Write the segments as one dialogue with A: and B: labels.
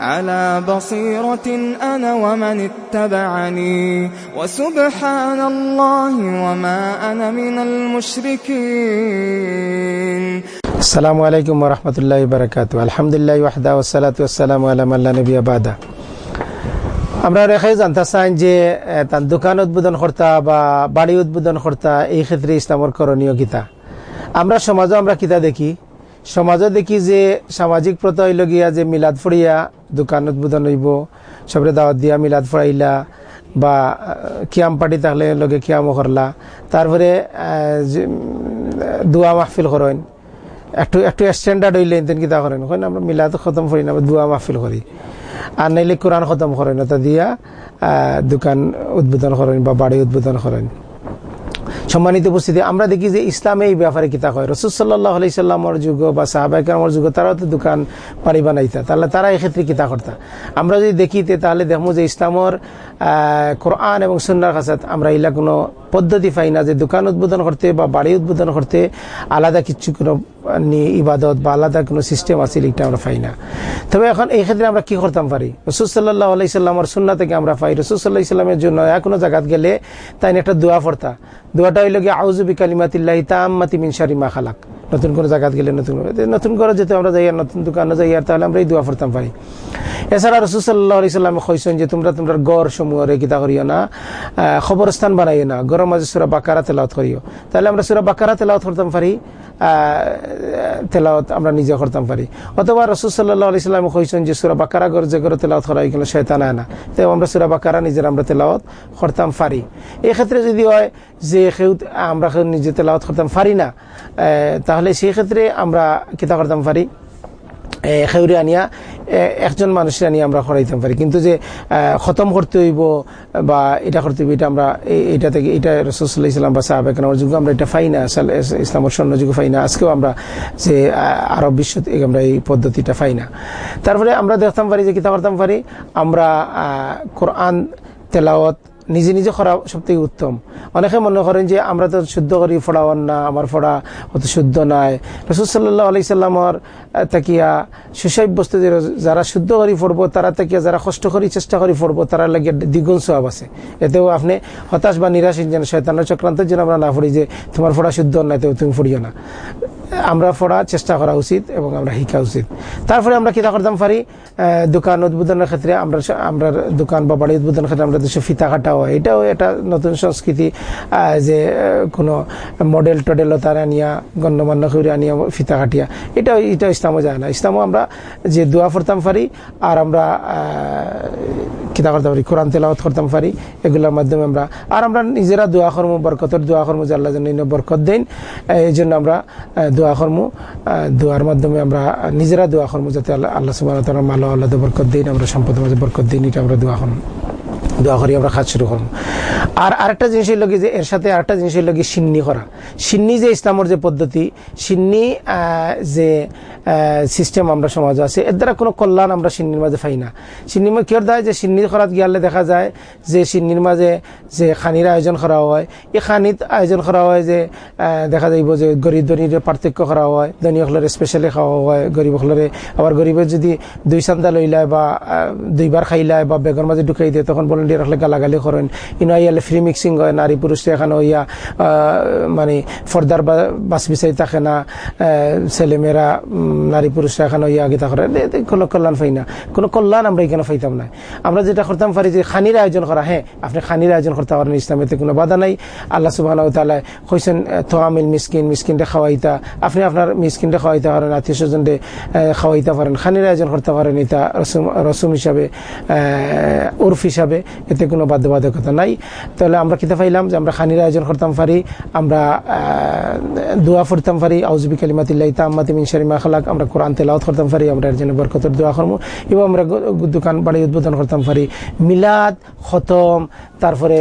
A: على بصيرة أنا ومن اتبعني وسبحان الله وما أنا من المشركين
B: আসসালামু আলাইকুম রহমতুল্লাহ বারকাত আলহামদুলিল্লাহ ওয়াহদা ওসালাত ওসালাম আলাম আল্লাহ নবী আবাদা আমরা রেখাই জানতে চাই যে এ, তার দোকান উদ্বোধন কর্তা বা বাড়ি উদ্বোধন কর্তা এই ক্ষেত্রে ইসলামর করণীয় গীতা আমরা সমাজও আমরা কিতা দেখি সমাজও দেখি যে সামাজিক প্রথা হইল গিয়া যে মিলাদ ফুড়িয়া দোকান উদ্বোধন হইব, সবরে দাওয়াত দিয়া মিলাদ ফুড়াইলা বা কিয়াম পার্টি থাকলে লগে কিয়ামও করলা। তারপরে দোয়া মাহফিল করেন। একটু একটু স্ট্যান্ডার্ড হইলে তেন কিতা করেন? হয় আমরা মিলাদ খতম করি না দুয়া মাহফিল করি। আর নাইলে কোরআন খতম করেন ওটা দিয়া দোকান উদ্বোধন করেন বা বাড়ি উদ্বোধন করেন। সম্মানিত উপস্থিতি, আমরা দেখি যে ইসলামে এই ব্যাপারে কিতা হয়। রসুল সাল্লাহ আলাইসাল্লামর যুগ বা সাহাবাইকার যুগ তারাও তো দোকান পানি বানাইতা। তাহলে তারা এক্ষেত্রে ক্ষেত্রে কিতা করতা? আমরা যদি দেখিতে তাহলে দেখব যে ইসলামর কোরআন এবং সুন্নার কাছাত আমরা এলাকা কোনো পদ্ধতি পাই না যে দোকান উদ্বোধন করতে বা বাড়ি উদ্বোধন করতে আলাদা কিছু কোনো নি ইবাদত বা আলাদা কোনো সিস্টেম আছে, এটা আমরা পাই না। তবে এখন এই ক্ষেত্রে আমরা কি করতাম পারি? রসুল সাল্লাহ আলাইসাল্লামর সুন্না থেকে আমরা পাই। রসুল সাল্লাহ ইসলামের জন্য কোনো জায়গাত গেলে তাই একটা দোয়া পড়তা। দোয়াটা হইল গিয়ে আউজুবি কালিমাতিল্লাহ তাম্মাতি মিন শারি মা খালাক। নতুন কোনো জায়গাত গেলে নতুন নতুন করে যেতে আমরা যাই আর নতুন দোকানে যাই আর তাহলে আমরা এই দোয়া পড়তাম পারি এছাড়া রসুল সাল্লাহ ইসলামে কইছেন যে তোমরা তোমরা গড় সমূহরে কিতা করিও না খবরস্থান বানাইও না। গড়ের মাঝে সুরা বাকারা তেলাওত করিও। তাহলে আমরা সুরা বাকারা তেলাওত করতাম পারি তেলাওত আমরা নিজে করতাম পারি। অথবা রসুল সাল্লাহ ইসলাম কইছেন যে সুরা বাকারা গড় যে গড়ে তেলাওত করা হয়ে গেল শয়তান আয় না। তো আমরা সুরা বাকারা নিজের আমরা তেলাওত করতাম পারি। এই ক্ষেত্রে যদি হয় যে কেউ, আমরা নিজে তেলাওত করতাম পারি না তাহলে সেই ক্ষেত্রে আমরা কিতা করতাম পারি। খেউরি আনিয়া একজন মানুষের আনিয়া আমরা করাইতে পারি। কিন্তু যে খতম করতে হইব বা এটা করতে হইব, এটা আমরা এটা থেকে, এটা রসুল্লাহ ইসলাম বা সাহাবেক আমার যুগে আমরা এটা পাই না আসলে ইস- ইসলামের স্বর্ণ যুগে না। আজকেও আমরা যে আরব বিশ্ব থেকে আমরা এই পদ্ধতিটা পাই না। তারপরে আমরা দেখতাম পারি, যে কিতা করতাম পারি? আমরা কোরআন তেলাওয়াত নিজে নিজে করা সব থেকে উত্তম। অনেকে মনে করেন যে আমরা তো শুদ্ধ করি ফোড়াওয়ান না আমার ফোড়া অত শুদ্ধ নাই। রসুল সাল্লাহ আলি সাল্লামর তাকিয়া যে যারা শুদ্ধ করি পড়ব তারা তাকিয়া যারা কষ্ট করি, চেষ্টা করি পড়ব তারা লাগে দ্বিগুণ সব আছে। এতেও আপনি হতাশ বা নিরাশ যেন, শয়তানের চক্রান্তের যেন আমরা না পড়ি যে, তোমার ফোড়া শুদ্ধ নাই, তো তুমি পড়িও না। আমরা পড়ার চেষ্টা করা উচিত এবং আমরা শিখা উচিত। তারপরে আমরা কিতা করতাম পারি দোকান উদ্বোধনের ক্ষেত্রে আমরা আমরা দোকান বা বাড়ি উদ্বোধনের ক্ষেত্রে আমরা দেশে ফিতা কাটা হয়। এটাও একটা নতুন সংস্কৃতি যে কোনো মডেল টডেল তারা আনিয়া, গণ্যমান্য করে আনিয়া ফিতা কাটিয়া। এটাও এটা ইসলামও যায় না। ইসলামও আমরা যে দোয়া পড়তাম পারি আর আমরা কিতা করতে পারি কোরআন তেলাওয়াত করতাম পারি এগুলোর মাধ্যমে আমরা আর আমরা নিজেরা দোয়া কর্ম বরকতের দোয়া কর্ম যে আল্লাহ ইনো বরকত দেন এই জন্য আমরা দোয়া কর্ম দোয়ার মাধ্যমে আমরা নিজেরা দোয়া কর্ম যাতে আল্লাহ আল্লাহ সুবাহ মালা আল্লাহ বরকত দিন, আমরা সম্পদের মাঝে বরকত দিন, এটা আমরা দোয়া কর্ম। দোয়া করি, আমরা কাজ শুরু করব। আর আরেকটা জিনিস হইল কি যে, এর সাথে আরেকটা জিনিস হইল কি সিন্নি করা। সিন্নি যে ইসলামের যে পদ্ধতি, সিন্নি যে সিস্টেম আমরা সমাজে আছে, এর দ্বারা কোনো কল্যাণ আমরা সিন্নির মাঝে পাই না। সিন্নির মাঝে কিয়র দেয় যে সিন্নি করাত গিয়ালে দেখা যায় যে সিন্নির মাঝে যে খানির আয়োজন করা হয়, এই খানিত আয়োজন করা হয় যে দেখা যাইব যে গরিব ধনীর পার্থক্য করা হয়, ধনী হলরে স্পেশালি খাওয়া হয়, গরিব হলরে, আবার গরিবের যদি দুই চান্দা লইলায় বা দুইবার খাইলায় বা বেগর মাঝে ঢুকাই দিয়ে তখন ভলেন্টিয়ার হলে গালাগালি করেন ইনো ইয়ালে ফ্রি মিক্সিং হয় নারী পুরুষ এখানে ইয়া মানে ফর্দার বাস বিচাই থাকে না ছেলেমেয়েরা নারী পুরুষরা এখানে ইয়া গীতা করে কোনো কল্যাণ পাই না কোনো কল্যাণ আমরা এখানে পাইতাম না আমরা যেটা করতাম পারি যে খানির আয়োজন করা হ্যাঁ আপনি খানির আয়োজন করতে পারেন ইসলামেতে কোনো বাধা নাই আল্লাহ সুবাহ তালায় কইছেন তোয়ামিল মিসকিন মিসকিনটা খাওয়াইতা আপনি আপনার মিসকিনটা খাওয়াইতে পারেন আত্মীয় স্বজনরে খাওয়াইতে পারেন খানির আয়োজন করতে পারেন এটা রসুম রসুম হিসাবে উর্ফ হিসাবে এতে কোনো বাধ্যবাধকতা নাই। তাহলে আমরা কিতা পাইলাম যে আমরা খানির আয়োজন করতাম পারি আমরা দোয়া ফুরতাম পারি আউজবি কালিমাতিল্লাহ তাম্মাতি মিনসারি মাখালাক আমরা কোরআন তেলাওত করতাম পারি আমরা এর জন্য বরকতের দোয়া করব এবং আমরা দোকান বাড়ি উদ্বোধন করতাম পারি মিলাদ, খতম, তারপরে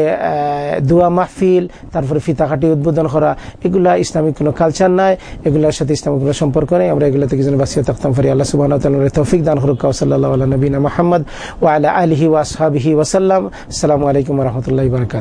B: দোয়া মাহফিল, তারপরে ফিতাকাটি উদ্বোধন করা, এগুলা ইসলামিক কোনো কালচার নাই, এগুলোর সাথে ইসলামিক কোনো সম্পর্ক নেই, আমরা এগুলো থেকে যেন বাঁচিয়ে থাকতাম পারি আল্লাহ সুবাহ তৌফিক দান হরুক সাল্লাহ নবীনা মাহমদ ওয়ালা আলহি ওয়াসহাবিহি ওয়াসাল্লাম আসসালামু আলাইকুম রহমতুল্লাহ বরকাত